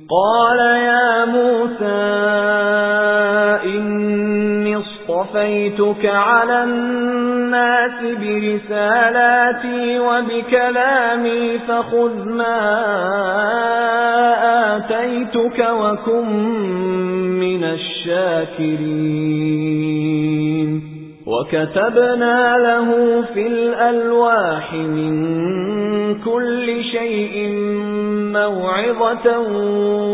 قَالَ يَا مُوسَى إِنِّي اصْطَفَيْتُكَ عَلَى النَّاسِ بِرِسَالَاتِي وَبِكَلَامِي فَخُذْ مَا آتَيْتُكَ وَكُن مِّنَ الشَّاكِرِينَ. وَكَتَبْنَا لَهُ فِي الْأَلْوَاحِ مِن كُلِّ شَيْءٍ مَّوْعِظَةً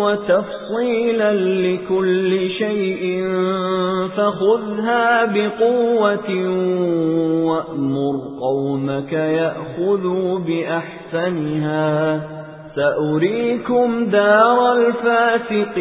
وَتَفْصِيلًا لِّكُلِّ شَيْءٍ فَخُذْهَا بِقُوَّةٍ وَأْمُرْ قَوْمَكَ يَأْخُذُوا بِأَحْسَنِهَا. سَأُرِيكُمْ دَارَ الْفَاسِقِينَ.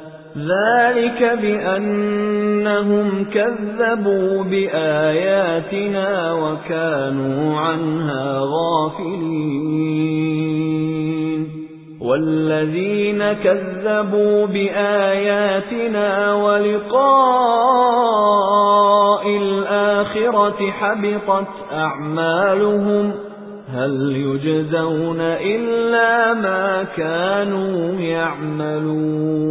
ذَلِكَ بِأَنَّهُمْ كَذَّبُوا بِآيَاتِنَا وَكَانُوا عَنْهَا غَافِلِينَ وَالَّذِينَ كَذَّبُوا بِآيَاتِنَا وَلِقَاءِ الْآخِرَةِ حَبِطَتْ أَعْمَالُهُمْ هَلْ يُجْزَوْنَ إِلَّا مَا كَانُوا يَعْمَلُونَ